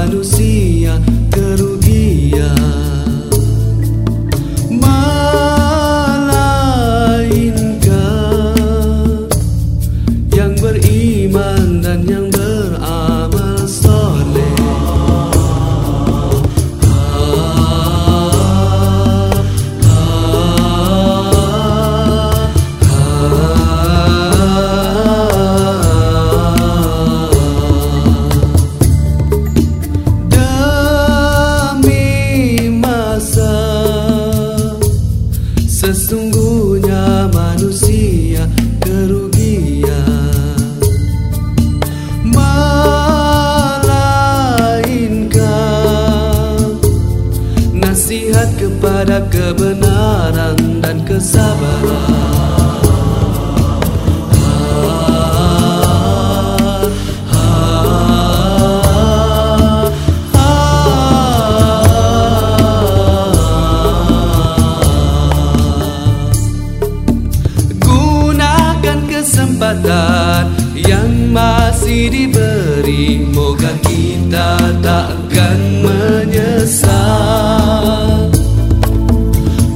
manusia kerugian. the sun. Diberi Moga kita takkan menyesal.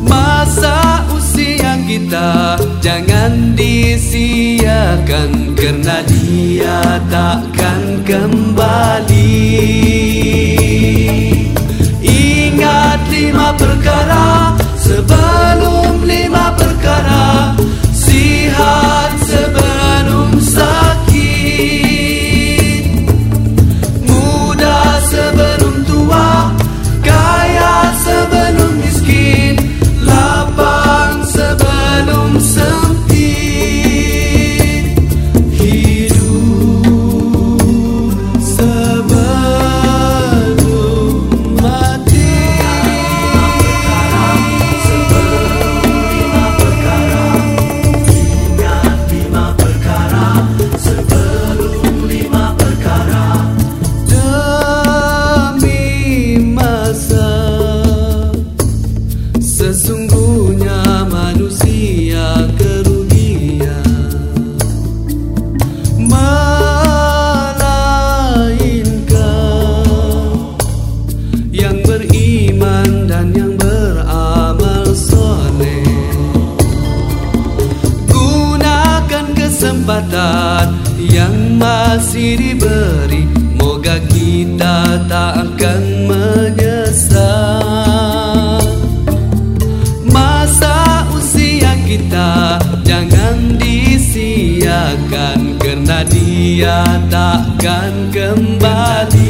Masa usia kita jangan disiakan Kerana dia takkan kembali. Ingat lima perkara sebelum kesempatan yang masih diberi. Moga kita tak akan kita. Jangan disiakan Kerana dia takkan kembali